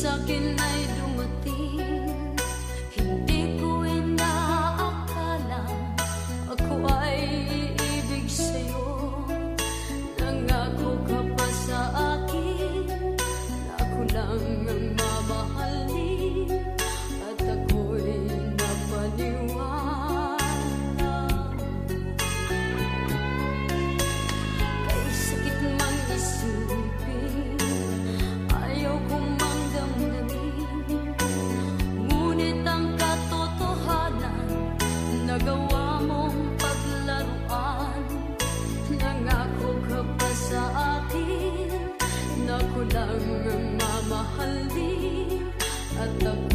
sa akin ay dumating lang ang mamahalin at ako